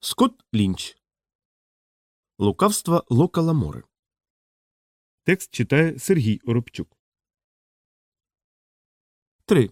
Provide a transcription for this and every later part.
Скотт Лінч. Лукавства Лока Ламори. Текст читає Сергій Оробчук. 3.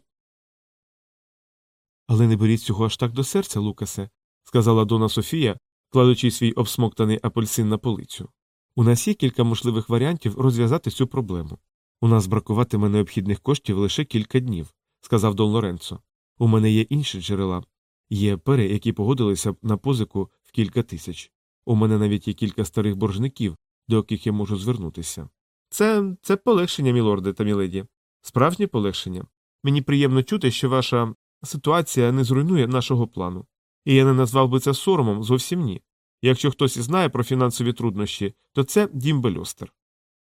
Але не беріть цього аж так до серця, Лукасе, сказала Дона Софія, кладучи свій обсмоктаний апельсин на полицю. У нас є кілька можливих варіантів розв'язати цю проблему. У нас бракуватиме необхідних коштів лише кілька днів, сказав Дон Лоренцо. У мене є інші джерела. Є пери, які погодилися б на позику в кілька тисяч. У мене навіть є кілька старих боржників, до яких я можу звернутися. Це це полегшення, мілорде та міледі. Справжнє полегшення. Мені приємно чути, що ваша ситуація не зруйнує нашого плану. І я не назвав би це соромом зовсім ні. Якщо хтось і знає про фінансові труднощі, то це Дім Бельостер.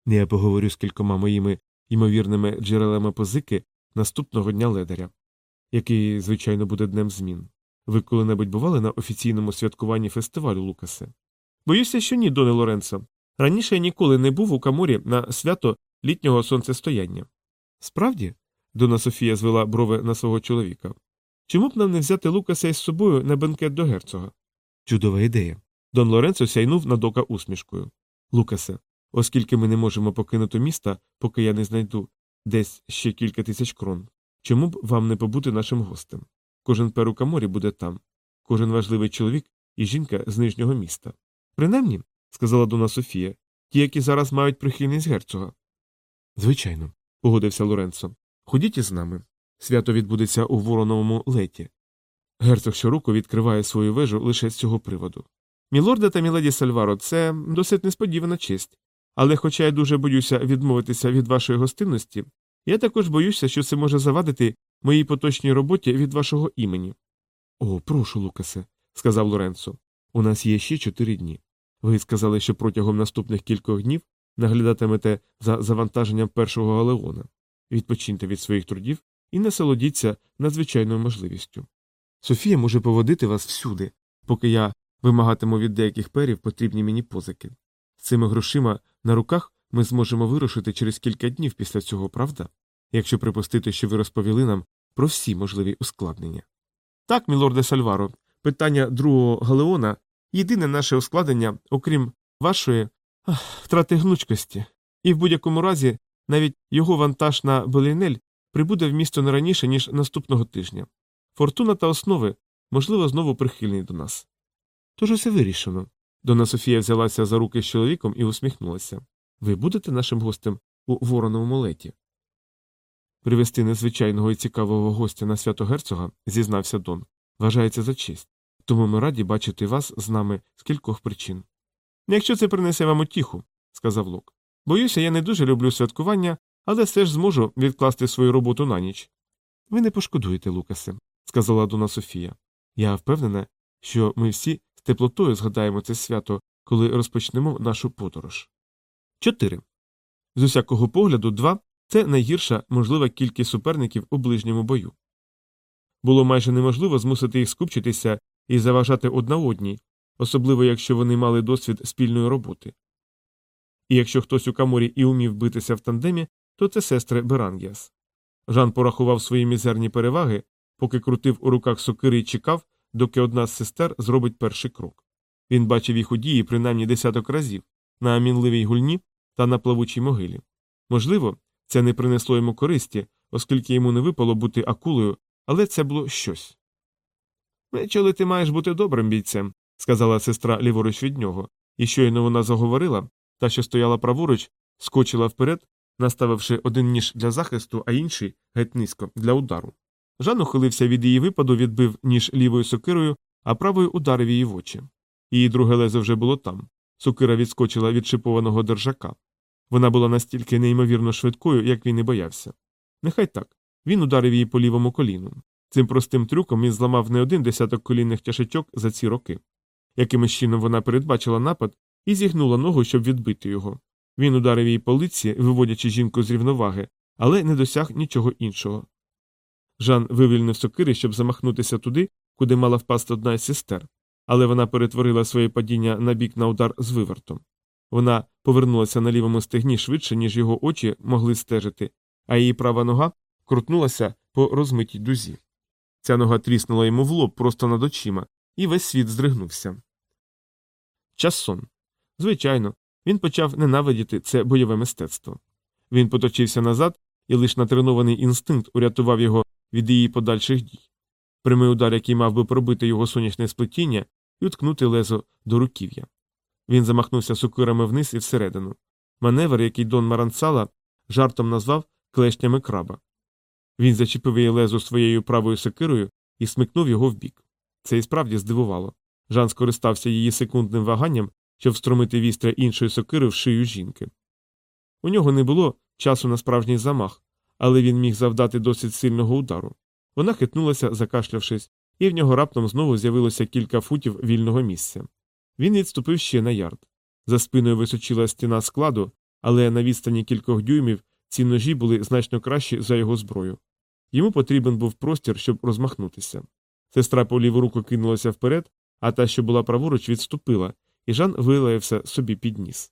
Я поговорю з кількома моїми ймовірними джерелами позики наступного дня ледаря, який, звичайно, буде днем змін. Ви коли-небудь бували на офіційному святкуванні фестивалю, Лукасе? Боюся, що ні, Доне Лоренцо. Раніше я ніколи не був у каморі на свято літнього сонцестояння. Справді, Дона Софія звела брови на свого чоловіка. Чому б нам не взяти Лукаса із собою на бенкет до герцога? Чудова ідея. Дон Лоренцо сяйнув на дока усмішкою. Лукасе, оскільки ми не можемо покинути міста, поки я не знайду десь ще кілька тисяч крон, чому б вам не побути нашим гостем? Кожен пер у каморі буде там, кожен важливий чоловік і жінка з нижнього міста. Принаймні, сказала Дона Софія, ті, які зараз мають прихильність герцога. Звичайно, погодився Лоренцо. Ходіть із нами. Свято відбудеться у вороновому леті. Герцог щороку відкриває свою вежу лише з цього приводу. Мілорде та міледі Сальваро, це досить несподівана честь. Але, хоча я дуже боюся відмовитися від вашої гостинності, я також боюся, що це може завадити моїй поточній роботі від вашого імені. О, прошу, Лукасе, сказав Лоренцо. У нас є ще чотири дні. Ви сказали, що протягом наступних кількох днів наглядатимете за завантаженням першого галеона. Відпочиньте від своїх трудів і насолодіться надзвичайною можливістю. Софія може поводити вас всюди, поки я вимагатиму від деяких перів потрібні мені позики. З цими грошима на руках ми зможемо вирушити через кілька днів після цього, правда? Якщо припустити, що ви розповіли нам про всі можливі ускладнення. Так, мілорде Сальваро, питання другого галеона єдине наше ускладнення, окрім вашої ах, втрати гнучкості, і в будь-якому разі навіть його вантаж на Белінель прибуде в місто не раніше, ніж наступного тижня. Фортуна та основи, можливо, знову прихильні до нас. Тож усе вирішено. Дона Софія взялася за руки з чоловіком і усміхнулася. Ви будете нашим гостем у вороновому леті? Привести незвичайного і цікавого гостя на свято герцога, зізнався Дон, вважається за честь, тому ми раді бачити вас з нами з кількох причин. Якщо це принесе вам утіху, сказав Лок. Боюся, я не дуже люблю святкування, але все ж зможу відкласти свою роботу на ніч. Ви не пошкодуєте, Лукасе, сказала Дона Софія. Я впевнена, що ми всі з теплотою згадаємо це свято, коли розпочнемо нашу подорож. 4. З усякого погляду, два це найгірша можлива кількість суперників у ближньому бою. Було майже неможливо змусити їх скупчитися і заважати одна одній, особливо якщо вони мали досвід спільної роботи. І якщо хтось у каморі і умів битися в тандемі, то це сестри Берангіас. Жан порахував свої мізерні переваги, поки крутив у руках сокири і чекав, доки одна з сестер зробить перший крок. Він бачив їх у дії принаймні десяток разів на мінливій гульні та на плавучій могилі. Можливо, це не принесло йому користі, оскільки йому не випало бути акулою, але це було щось. Мечоли, ти маєш бути добрим бійцем, сказала сестра ліворуч від нього, і щойно вона заговорила, та, що стояла праворуч, скочила вперед, наставивши один ніж для захисту, а інший геть низько для удару. Жан ухилився від її випаду, відбив ніж лівою сокирою, а правою ударив її в очі. Її друге лезо вже було там. Сокира відскочила від шипованого держака. Вона була настільки неймовірно швидкою, як він і боявся. Нехай так. Він ударив її по лівому коліну. Цим простим трюком він зламав не один десяток колінних тяжечок за ці роки. Якимось чином вона передбачила напад і зігнула ногу, щоб відбити його. Він ударив її по лиці, виводячи жінку з рівноваги, але не досяг нічого іншого. Жан вивільнив сокири, щоб замахнутися туди, куди мала впасти одна із сестер, але вона перетворила своє падіння на бік на удар з вивертом. Вона повернулася на лівому стегні швидше, ніж його очі могли стежити, а її права нога крутнулася по розмитій дузі. Ця нога тріснула йому в лоб просто над очима, і весь світ здригнувся. Чассон. Звичайно, він почав ненавидіти це бойове мистецтво. Він поточився назад, і лише натренований інстинкт урятував його від її подальших дій. Прямий удар, який мав би пробити його сонячне сплетіння і уткнути лезо до руків'я. Він замахнувся сокирами вниз і всередину. Маневр, який Дон Марансала жартом назвав клешнями краба. Він зачепив її лезо своєю правою сокирою і смикнув його вбік. Це і справді здивувало. Жан скористався її секундним ваганням, щоб встромити вістря іншої сокири в шию жінки. У нього не було часу на справжній замах, але він міг завдати досить сильного удару. Вона хитнулася, закашлявшись, і в нього раптом знову з'явилося кілька футів вільного місця. Він відступив ще на ярд. За спиною височила стіна складу, але на відстані кількох дюймів ці ножі були значно кращі за його зброю. Йому потрібен був простір, щоб розмахнутися. Сестра по ліву руку кинулася вперед, а та, що була праворуч, відступила, і Жан вилаявся собі під ніс.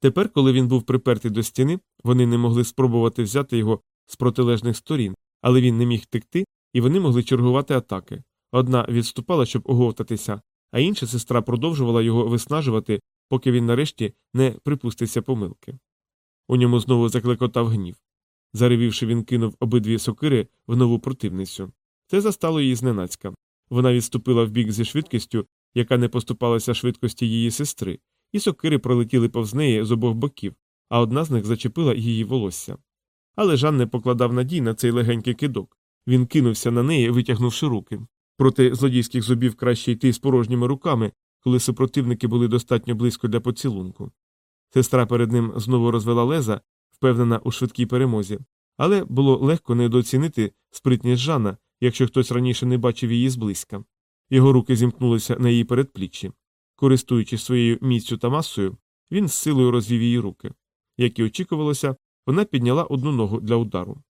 Тепер, коли він був припертий до стіни, вони не могли спробувати взяти його з протилежних сторін, але він не міг текти, і вони могли чергувати атаки. Одна відступала, щоб оговтатися, а інша сестра продовжувала його виснажувати, поки він нарешті не припустився помилки. У ньому знову заклекотав гнів. Заревівши, він кинув обидві сокири в нову противницю. Це застало її зненацька. Вона відступила вбік зі швидкістю, яка не поступалася швидкості її сестри, і сокири пролетіли повз неї з обох боків, а одна з них зачепила її волосся. Але Жан не покладав надій на цей легенький кидок. Він кинувся на неї, витягнувши руки. Проти злодійських зубів краще йти з порожніми руками, коли супротивники були достатньо близько для поцілунку. Сестра перед ним знову розвела леза, впевнена у швидкій перемозі, але було легко недооцінити спритність Жана, якщо хтось раніше не бачив її зблизька. Його руки зімкнулися на її передпліччі. Користуючись своєю міцю та масою, він з силою розвів її руки. Як і очікувалося, вона підняла одну ногу для удару.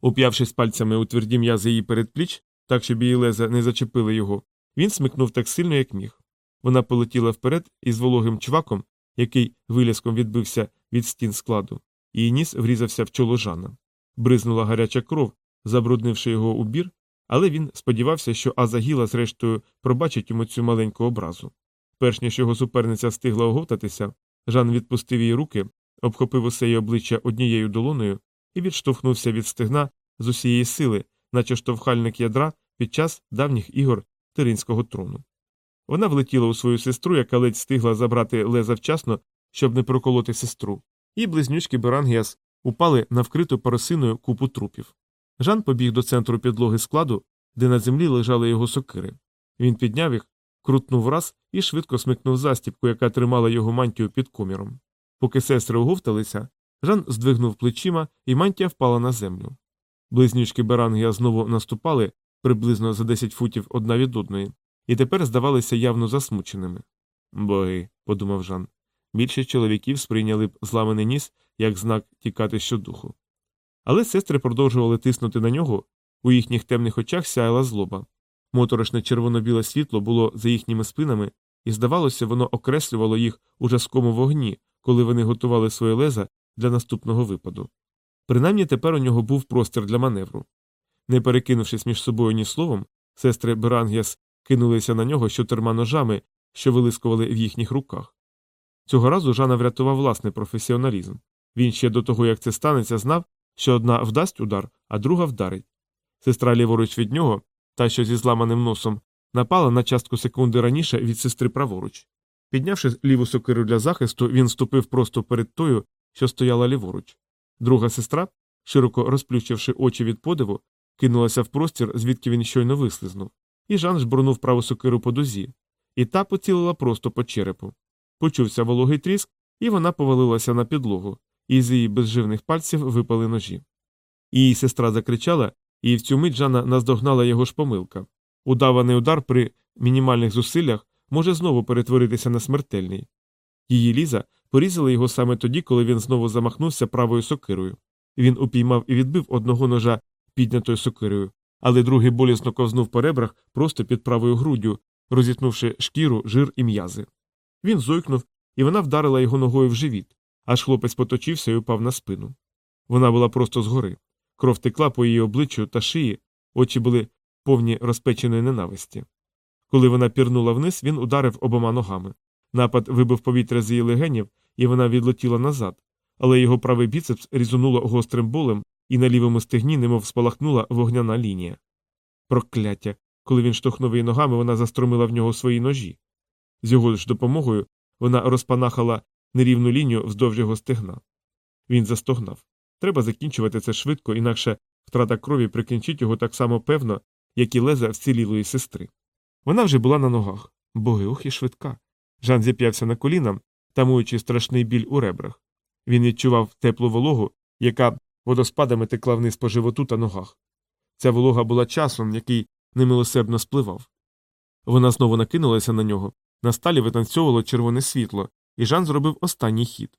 Уп'явшись пальцями у тверді м'язи її передпліч, так щоб її леза не зачепили його, він смикнув так сильно, як міг. Вона полетіла вперед із вологим чваком, який виляском відбився від стін складу, її ніс врізався в чоло Жана. Бризнула гаряча кров, забруднивши його убір, але він сподівався, що Азагіла, зрештою, пробачить йому цю маленьку образу. Перш ніж його суперниця встигла оговтатися, Жан відпустив її руки, обхопив усе її обличчя однією долоною і відштовхнувся від стегна з усієї сили, наче штовхальник ядра під час давніх ігор Тиринського трону. Вона влетіла у свою сестру, яка ледь встигла забрати леза вчасно, щоб не проколоти сестру, і близнючки Берангіас упали на вкриту паросиною купу трупів. Жан побіг до центру підлоги складу, де на землі лежали його сокири. Він підняв їх, крутнув раз і швидко смикнув застіпку, яка тримала його мантію під коміром. Поки сестри оговталися, Жан здвигнув плечима, і мантія впала на землю. Близнючки Берангія знову наступали приблизно за 10 футів одна від одної, і тепер здавалися явно засмученими. Боги, подумав Жан. Більшість чоловіків сприйняли б зламаний ніс як знак тікати щодуху. Але сестри продовжували тиснути на нього, у їхніх темних очах сяяла злоба. Моторошне червоно-біле світло було за їхніми спинами, і, здавалося, воно окреслювало їх у жаскому вогні, коли вони готували своє леза для наступного випаду. Принаймні тепер у нього був простір для маневру. Не перекинувшись між собою ні словом, сестри Берангіас кинулися на нього чотирма ножами, що вилискували в їхніх руках. Цього разу Жана врятував власний професіоналізм. Він ще до того, як це станеться, знав, що одна вдасть удар, а друга вдарить. Сестра ліворуч від нього, та, що зі зламаним носом, напала на частку секунди раніше від сестри праворуч. Піднявши ліву сокиру для захисту, він ступив просто перед тою, що стояла ліворуч. Друга сестра, широко розплющивши очі від подиву, кинулася в простір, звідки він щойно вислизнув, і Жан жбурнув праву сокиру по дозі, і та поцілила просто по черепу. Почувся вологий тріск, і вона повалилася на підлогу, і з її безживних пальців випали ножі. Її сестра закричала, і в цю мить Жана наздогнала його ж помилка. Удаваний удар при мінімальних зусиллях може знову перетворитися на смертельний. Її ліза порізала його саме тоді, коли він знову замахнувся правою сокирою. Він упіймав і відбив одного ножа піднятою сокирою, але другий болісно ковзнув по ребрах просто під правою груддю, розітнувши шкіру, жир і м'язи. Він зойкнув, і вона вдарила його ногою в живіт, аж хлопець поточився і упав на спину. Вона була просто згори. Кров текла по її обличчю та шиї, очі були повні розпеченої ненависті. Коли вона пірнула вниз, він ударив обома ногами. Напад вибив повітря з її легенів, і вона відлетіла назад, але його правий біцепс різонуло гострим болем, і на лівому стегні немов спалахнула вогняна лінія. Прокляття. Коли він штовхнув її ногами, вона застромила в нього свої ножі. З його ж допомогою вона розпанахала нерівну лінію вздовж його стегна. Він застогнав. Треба закінчувати це швидко, інакше втрата крові прикінчить його так само певно, як і леза вцілілої сестри. Вона вже була на ногах. Боги, ох і швидка. Жан зіп'явся на коліна, тамуючи страшний біль у ребрах. Він відчував теплу вологу, яка водоспадами текла вниз по животу та ногах. Ця волога була часом, який немилосердно спливав. Вона знову накинулася на нього, на сталі витанцьовувало червоне світло, і Жан зробив останній хід.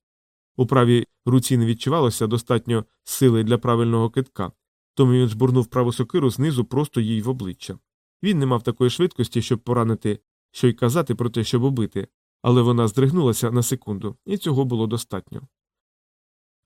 У правій руці не відчувалося достатньо сили для правильного китка, тому він жбурнув праву сокиру знизу просто їй в обличчя. Він не мав такої швидкості, щоб поранити, що й казати про те, щоб убити, але вона здригнулася на секунду, і цього було достатньо.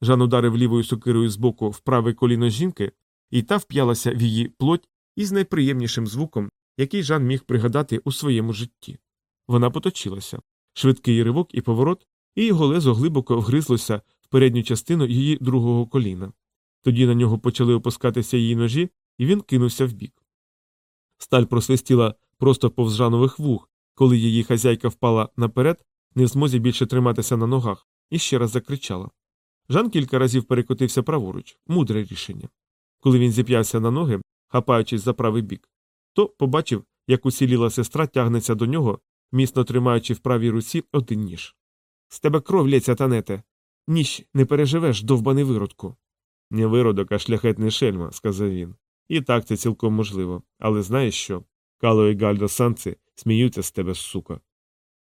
Жан ударив лівою сокирою з боку в праве коліно жінки, і та вп'ялася в її плоть із найприємнішим звуком, який Жан міг пригадати у своєму житті. Вона поточилася швидкий ривок і поворот, і його лезо глибоко вгризлося в передню частину її другого коліна. Тоді на нього почали опускатися її ножі, і він кинувся вбік. Сталь просвистіла просто повз жанових вух, коли її хазяйка впала наперед, не в змозі більше триматися на ногах, і ще раз закричала. Жан кілька разів перекотився праворуч, мудре рішення. Коли він зіп'явся на ноги, хапаючись за правий бік, то побачив, як усіліла сестра тягнеться до нього, міцно тримаючи в правій руці один ніж. З тебе кров лється, танете. Ніж не переживеш, довбаний виродку. Не виродок, а шляхетний шельма, сказав він. І так це цілком можливо. Але знаєш що? Кало і Гальдо Санци сміються з тебе, сука.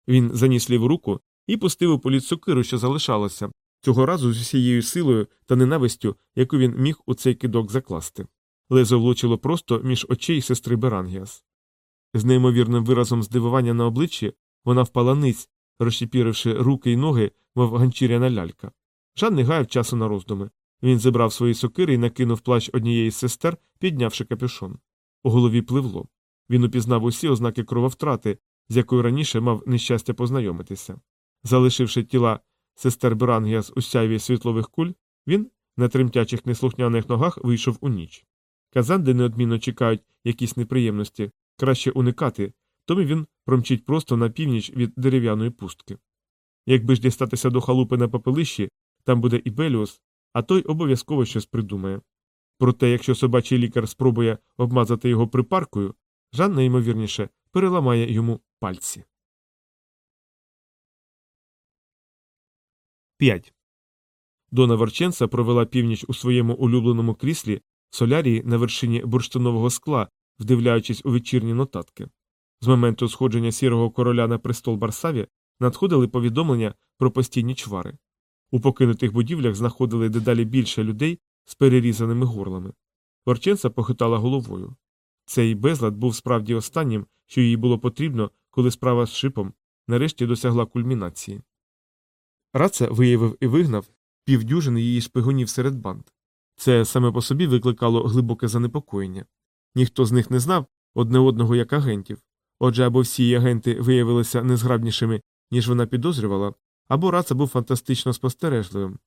Він заніс ліву руку і пустив у політ сокиру, що залишалося, цього разу з усією силою та ненавистю, яку він міг у цей кидок закласти. Лезо влучило просто між очей сестри Берангіас. З неймовірним виразом здивування на обличчі вона впала ниць, розщепіривши руки й ноги, мов ганчіряна лялька. Жан не гаяв часу на роздуми. Він зібрав свої сокири і накинув плащ однієї з сестер, піднявши капюшон. У голові пливло. Він упізнав усі ознаки крововтрати, з якою раніше мав нещастя познайомитися. Залишивши тіла сестер Берангія з усяйві світлових куль, він на тремтячих неслухняних ногах вийшов у ніч. Казан, де неодмінно чекають якісь неприємності, краще уникати, тому він промчить просто на північ від дерев'яної пустки. Якби ж дістатися до халупи на попелищі, там буде і Беліус, а той обов'язково щось придумає. Проте, якщо собачий лікар спробує обмазати його припаркою, Жан найімовірніше переламає йому пальці. 5. Дона Ворченца провела північ у своєму улюбленому кріслі солярії на вершині бурштинового скла, вдивляючись у вечірні нотатки. З моменту сходження сірого короля на престол Барсаві надходили повідомлення про постійні чвари. У покинутих будівлях знаходили дедалі більше людей з перерізаними горлами. Ворченца похитала головою. Цей безлад був справді останнім, що їй було потрібно, коли справа з шипом нарешті досягла кульмінації. Раца виявив і вигнав півдюжини її шпигунів серед банд. Це саме по собі викликало глибоке занепокоєння. Ніхто з них не знав одне одного як агентів, отже, або всі агенти виявилися незграбнішими, ніж вона підозрювала, або раца був фантастично спостережливим,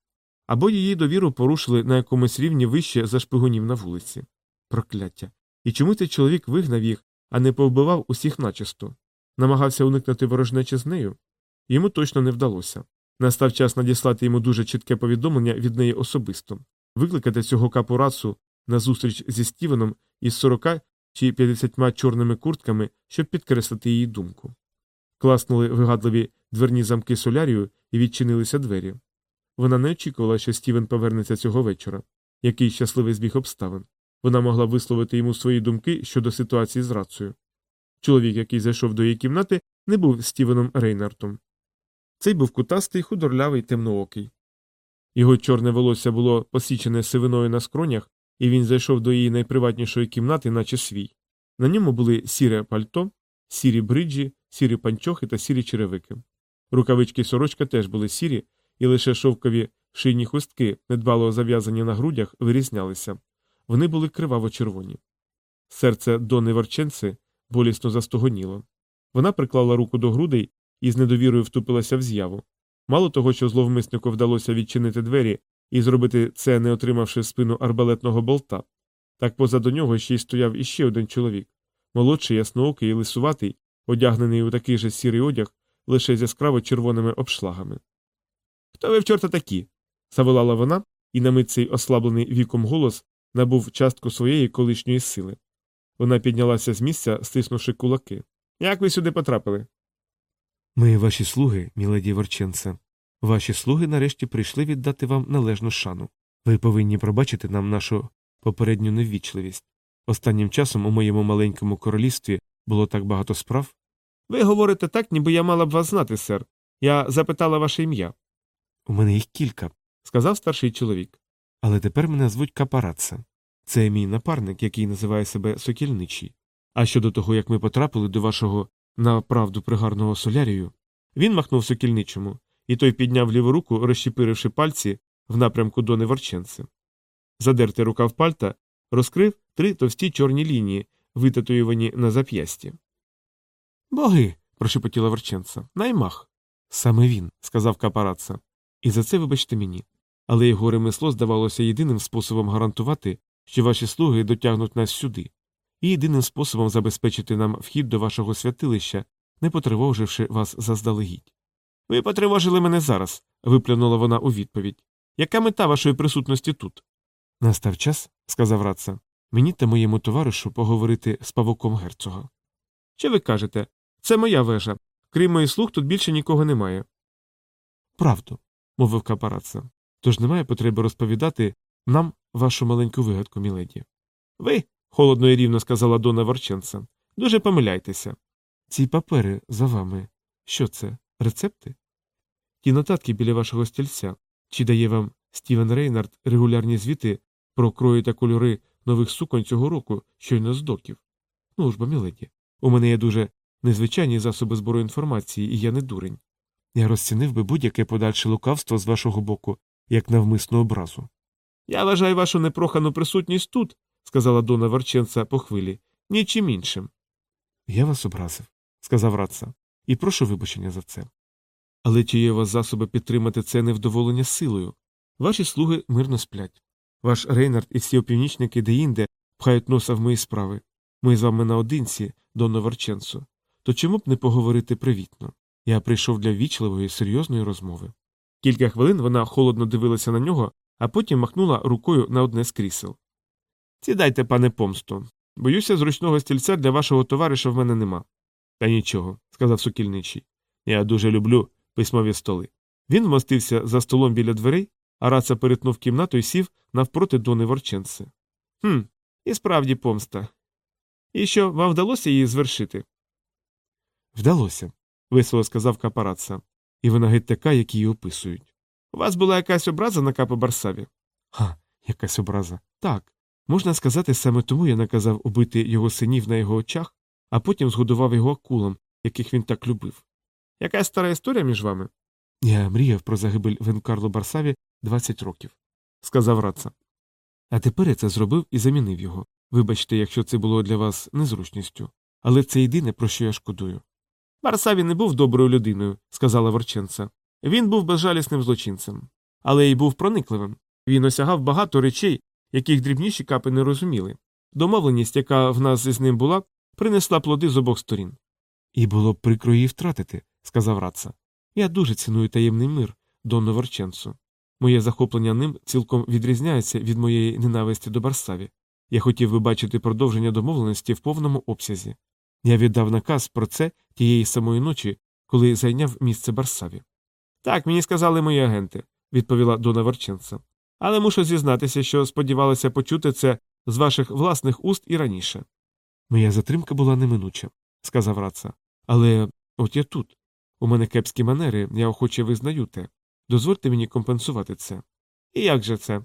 або її довіру порушили на якомусь рівні вище за шпигунів на вулиці. Прокляття. І чому цей чоловік вигнав їх, а не повбивав усіх начисто? Намагався уникнути ворожнечі з нею? Йому точно не вдалося. Настав час надіслати йому дуже чітке повідомлення від неї особисто, викликати цього капурацу на зустріч зі Стівеном із 40 чи 50 чорними куртками, щоб підкреслити її думку. Класнули вигадливі дверні замки солярію і відчинилися двері. Вона не очікувала, що Стівен повернеться цього вечора. Який щасливий збіг обставин. Вона могла висловити йому свої думки щодо ситуації з рацею. Чоловік, який зайшов до її кімнати, не був Стівеном Рейнартом. Цей був кутастий, худорлявий, темноокий. Його чорне волосся було посічене сивиною на скронях, і він зайшов до її найприватнішої кімнати, наче свій. На ньому були сіре пальто, сірі бриджі, сірі панчохи та сірі черевики. Рукавички сорочка теж були сірі, і лише шовкові шийні хустки, недбало зав'язані на грудях, вирізнялися. Вони були криваво червоні. Серце Дони Ворченци болісно застогоніло. Вона приклала руку до грудей і з недовірою втупилася в з'яву. Мало того, що зловмиснику вдалося відчинити двері і зробити це, не отримавши спину арбалетного болта, так позаду нього ще й стояв іще один чоловік молодший, ясноокий і лисуватий, одягнений у такий же сірий одяг, лише з яскраво червоними обшлагами. Хто ви в чорта такі? заволала вона, і на мить цей ослаблений віком голос набув частку своєї колишньої сили. Вона піднялася з місця, стиснувши кулаки. Як ви сюди потрапили? Ми ваші слуги, міледі Ворченце. Ваші слуги нарешті прийшли віддати вам належну шану. Ви повинні пробачити нам нашу попередню неввічливість. Останнім часом у моєму маленькому королівстві було так багато справ. Ви говорите так, ніби я мала б вас знати, сер. Я запитала ваше ім'я, У мене їх кілька, сказав старший чоловік. Але тепер мене звуть Капараца. Це мій напарник, який називає себе Сокільничий. А щодо того, як ми потрапили до вашого направду пригарного солярію, Він махнув сокільничому, і той підняв ліву руку, розщепиривши пальці в напрямку Дони Ворченци. Задертий рукав пальта розкрив три товсті чорні лінії, витатуювані на зап'ясті. Боги. прошепотіла Ворченца. Наймах. саме він. сказав капараца. І за це вибачте мені. Але його ремесло здавалося єдиним способом гарантувати, що ваші слуги дотягнуть нас сюди, і єдиним способом забезпечити нам вхід до вашого святилища, не потривоживши вас заздалегідь. Ви потривожили мене зараз, виплюнула вона у відповідь. Яка мета вашої присутності тут? Настав час, сказав Раца, мені та моєму товаришу поговорити з павуком герцога. Що ви кажете? Це моя вежа. Крім моїх слуг, тут більше нікого немає. Правду, мовив капараца. Тож немає потреби розповідати нам вашу маленьку вигадку, міледі. Ви, холодно і рівно сказала Дона Ворченца, дуже помиляйтеся. Ці папери за вами. Що це? Рецепти? Ті нотатки біля вашого стільця. Чи дає вам Стівен Рейнард регулярні звіти про крої та кольори нових суконь цього року, щойно з доків? Ну ж бо, міледі, у мене є дуже незвичайні засоби збору інформації, і я не дурень. Я розцінив би будь-яке подальше лукавство з вашого боку, як навмисну образу. Я вважаю вашу непрохану присутність тут, сказала Дона Ворченца по хвилі, нічим іншим. Я вас образив, сказав Раца, і прошу вибачення за це. Але чи є у вас засоби підтримати це невдоволення силою? Ваші слуги мирно сплять. Ваш Рейнард і всі опівнічники деінде пхають носа в мої справи. Ми з вами наодинці, Донно Ворченцо. То чому б не поговорити привітно? Я прийшов для ввічливої, серйозної розмови. Кілька хвилин вона холодно дивилася на нього, а потім махнула рукою на одне з крісел. Сідайте, пане помсто. Боюся, зручного стільця для вашого товариша в мене нема. Та нічого, сказав сукільничий. Я дуже люблю письмові столи. Він вмостився за столом біля дверей, а раца перетнув кімнату і сів навпроти Дони Ворченци. Хм, і справді помста. І що, вам вдалося її звершити? Вдалося, весело сказав капараца, і вона геть така, як її описують. У вас була якась образа на капи Барсаві? Ха, якась образа. Так. Можна сказати, саме тому я наказав убити його синів на його очах, а потім згодував його акулам, яких він так любив. Якась стара історія між вами? Я мріяв про загибель Венкарло Барсаві 20 років, сказав Раца. А тепер я це зробив і замінив його. Вибачте, якщо це було для вас незручністю. Але це єдине, про що я шкодую. Барсаві не був доброю людиною, сказала Ворченца. Він був безжалісним злочинцем, але й був проникливим. Він осягав багато речей, яких дрібніші капи не розуміли. Домовленість, яка в нас із ним була, принесла плоди з обох сторін. І було б прикро її втратити, сказав Раца. Я дуже ціную таємний мир, Донно Ворченцо. Моє захоплення ним цілком відрізняється від моєї ненависті до Барсаві. Я хотів би бачити продовження домовленості в повному обсязі. Я віддав наказ про це тієї самої ночі, коли зайняв місце Барсаві. Так, мені сказали мої агенти, відповіла Дона Ворченца. Але мушу зізнатися, що сподівалася почути це з ваших власних уст і раніше. Моя затримка була неминуча, сказав Раца. Але от я тут. У мене кепські манери, я охоче визнаю те. Дозвольте мені компенсувати це. І як же це?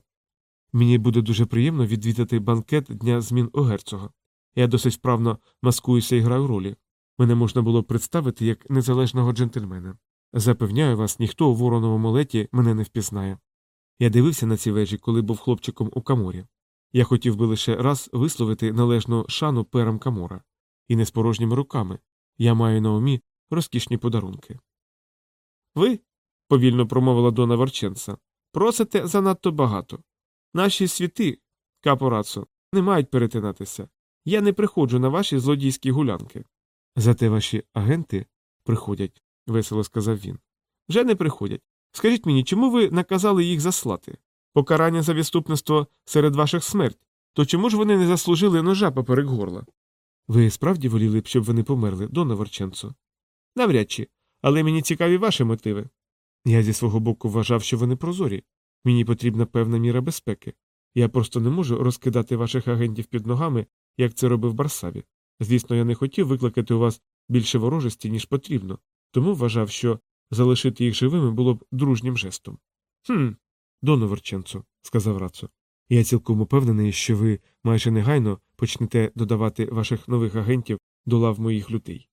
Мені буде дуже приємно відвідати банкет дня змін у герцога. Я досить вправно маскуюся і граю ролі. Мене можна було представити як незалежного джентльмена. Запевняю вас, ніхто у вороновому леті мене не впізнає. Я дивився на ці вежі, коли був хлопчиком у каморі. Я хотів би лише раз висловити належну шану перам камора, і не з порожніми руками. Я маю на умі розкішні подарунки. Ви, повільно промовила Дона Ворченца, просите занадто багато. Наші світи, капорацо, не мають перетинатися. Я не приходжу на ваші злодійські гулянки. Зате ваші агенти приходять, весело сказав він. Вже не приходять. Скажіть мені, чому ви наказали їх заслати? Покарання за відступництво серед ваших смерть. То чому ж вони не заслужили ножа поперек горла? Ви справді воліли б, щоб вони померли, Дона Ворченцо? Навряд чи, але мені цікаві ваші мотиви. Я зі свого боку вважав, що вони прозорі. Мені потрібна певна міра безпеки. Я просто не можу розкидати ваших агентів під ногами, як це робив Барсаві. Звісно, я не хотів викликати у вас більше ворожості, ніж потрібно, тому вважав, що залишити їх живими було б дружнім жестом. Хм, доноворченцо, сказав Рацо. Я цілком упевнений, що ви майже негайно почнете додавати ваших нових агентів до лав моїх людей.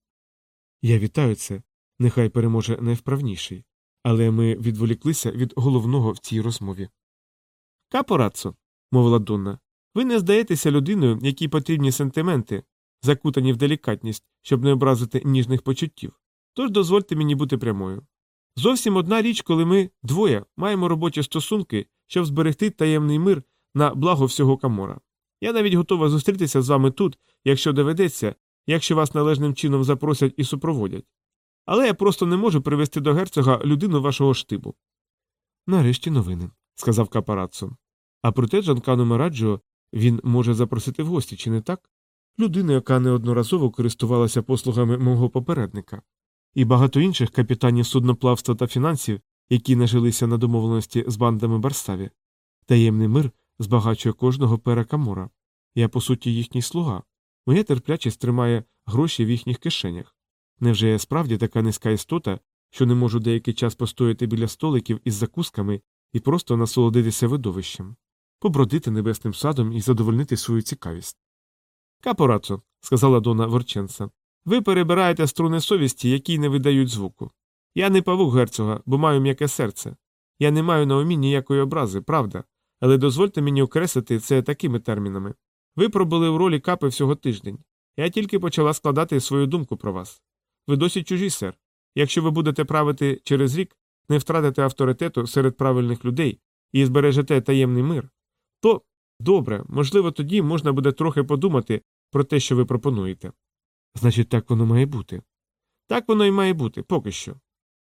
Я вітаю це, нехай переможе найвправніший, але ми відволіклися від головного в цій розмові. Капорацо, мовила Донна, ви не здаєтеся людиною, якій потрібні сентименти, закутані в делікатність, щоб не образити ніжних почуттів. Тож дозвольте мені бути прямою. Зовсім одна річ, коли ми двоє маємо робочі стосунки, щоб зберегти таємний мир на благо всього камора. Я навіть готова зустрітися з вами тут, якщо доведеться, якщо вас належним чином запросять і супроводять. Але я просто не можу привести до герцога людину вашого штибу. Нарешті новини, сказав Капараццо. А проте Джанкану Мараджо він може запросити в гості, чи не так? Людину, яка неодноразово користувалася послугами мого попередника, і багато інших капітанів судноплавства та фінансів, які нажилися на домовленості з бандами Барставі. Таємний мир збагачує кожного пера Камора. Я, по суті, їхній слуга. Моя терплячість тримає гроші в їхніх кишенях. Невже я справді така низька істота, що не можу деякий час постояти біля столиків із закусками і просто насолодитися видовищем, побродити небесним садом і задовольнити свою цікавість? Капорацо, сказала Дона Ворченца, ви перебираєте струни совісті, які не видають звуку. Я не павук герцога, бо маю м'яке серце. Я не маю на умі ніякої образи, правда, але дозвольте мені окреслити це такими термінами. Ви пробули в ролі капи всього тиждень. Я тільки почала складати свою думку про вас. Ви досі чужі, сер. Якщо ви будете правити через рік, не втратите авторитету серед правильних людей і збережете таємний мир, то добре, можливо, тоді можна буде трохи подумати про те, що ви пропонуєте. Значить, так воно має бути. Так воно і має бути, поки що.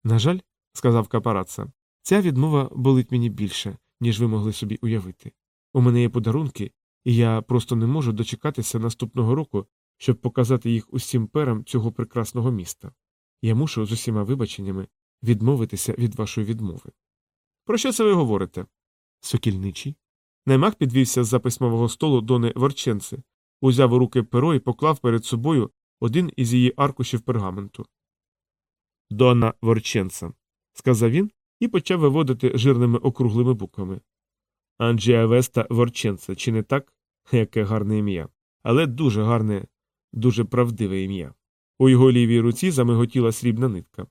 На жаль, сказав Капараца, ця відмова болить мені більше, ніж ви могли собі уявити. У мене є подарунки, і я просто не можу дочекатися наступного року, щоб показати їх усім перам цього прекрасного міста. Я мушу з усіма вибаченнями відмовитися від вашої відмови. Про що це ви говорите? Сокільничий. Наймах підвівся з за письмового столу дони Ворченци, узяв у руки перо і поклав перед собою один із її аркушів пергаменту. Дона Ворченца, сказав він і почав виводити жирними округлими буквами. Анджія Веста Ворченца, чи не так? Яке гарне ім'я. Але дуже гарне, дуже правдиве ім'я. У його лівій руці замиготіла срібна нитка.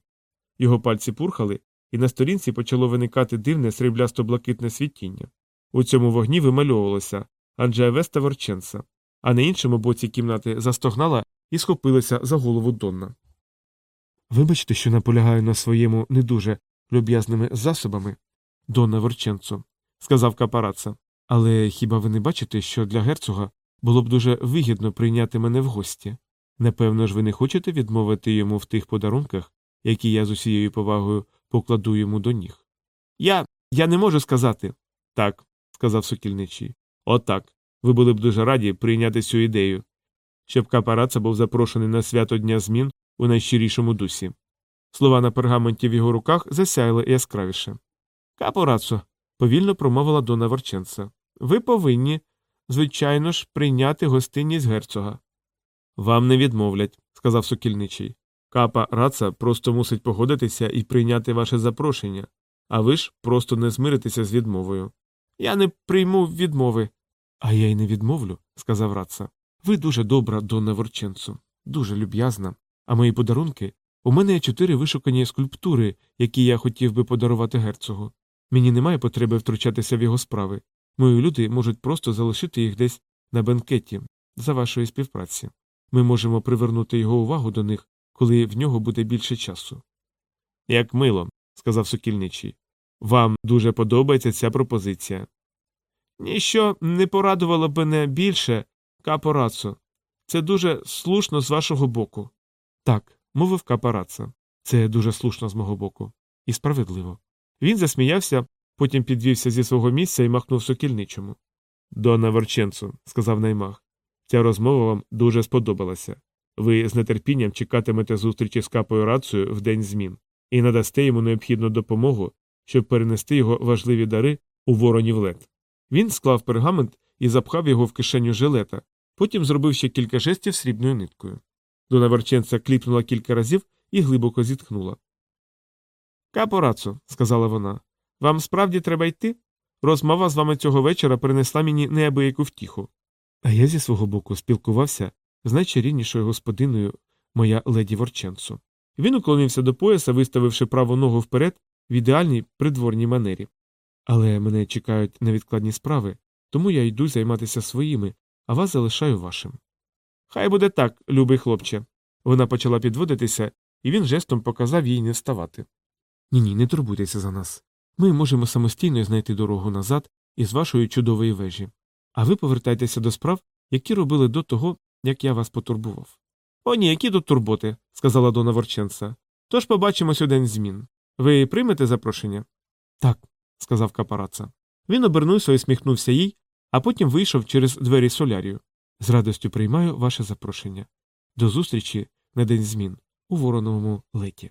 Його пальці пурхали, і на сторінці почало виникати дивне сріблясто блакитне світіння. У цьому вогні вимальовувалося Анджея Веста Ворченца, а на іншому боці кімнати застогнала і схопилася за голову Донна. Вибачте, що наполягаю на своєму не дуже люб'язними засобами, Донна Ворченцо, сказав Капараца. Але хіба ви не бачите, що для герцога було б дуже вигідно прийняти мене в гості? Напевно ж, ви не хочете відмовити йому в тих подарунках, які я з усією повагою покладу йому до ніг? Я. я не можу сказати. Так, сказав сокільничий. Отак. Ви були б дуже раді прийняти цю ідею, щоб капараца був запрошений на свято Дня змін у найщирішому дусі. Слова на пергаменті в його руках засяяли яскравіше. Капорацо, повільно промовила Дона Ворченца. Ви повинні, звичайно ж, прийняти гостинність герцога. Вам не відмовлять, сказав сокільничий. Капа раца просто мусить погодитися і прийняти ваше запрошення, а ви ж просто не змиритеся з відмовою. Я не прийму відмови. А я й не відмовлю, сказав раца. Ви дуже добра, Донна Ворченцо, дуже люб'язна. А мої подарунки у мене є чотири вишукані скульптури, які я хотів би подарувати герцогу. Мені немає потреби втручатися в його справи. Мої люди можуть просто залишити їх десь на бенкеті за вашої співпраці. Ми можемо привернути його увагу до них, коли в нього буде більше часу. Як мило, сказав сукільничий. Вам дуже подобається ця пропозиція. Ніщо не порадувало б мене більше, капорацо. Це дуже слушно з вашого боку. Так, мовив капараца. Це дуже слушно з мого боку. І справедливо. Він засміявся, потім підвівся зі свого місця і махнув сокільничому. Дона Ворченцо, сказав наймах, ця розмова вам дуже сподобалася. Ви з нетерпінням чекатимете зустрічі з капою рацею в день змін і надасте йому необхідну допомогу, щоб перенести його важливі дари у воронів лед. Він склав пергамент і запхав його в кишеню жилета, потім зробив ще кілька жестів срібною ниткою. Дона Ворченца кліпнула кілька разів і глибоко зітхнула. Капорацо, сказала вона, вам справді треба йти? Розмова з вами цього вечора принесла мені неабияку втіху. А я зі свого боку спілкувався з найчарівнішою господиною моя леді Ворченцо. Він уклонився до пояса, виставивши праву ногу вперед в ідеальній придворній манері. Але мене чекають невідкладні справи, тому я йду займатися своїми, а вас залишаю вашим. Хай буде так, любий хлопче. Вона почала підводитися, і він жестом показав їй не вставати. Ні, ні, не турбуйтеся за нас. Ми можемо самостійно знайти дорогу назад із вашої чудової вежі. А ви повертайтеся до справ, які робили до того, як я вас потурбував. О, ні, які тут турботи, сказала Дона Ворченца. Тож побачимось у день змін. Ви приймете запрошення? Так, сказав капараца. Він обернувся і сміхнувся їй, а потім вийшов через двері солярію. З радістю приймаю ваше запрошення. До зустрічі на день змін у вороновому леті.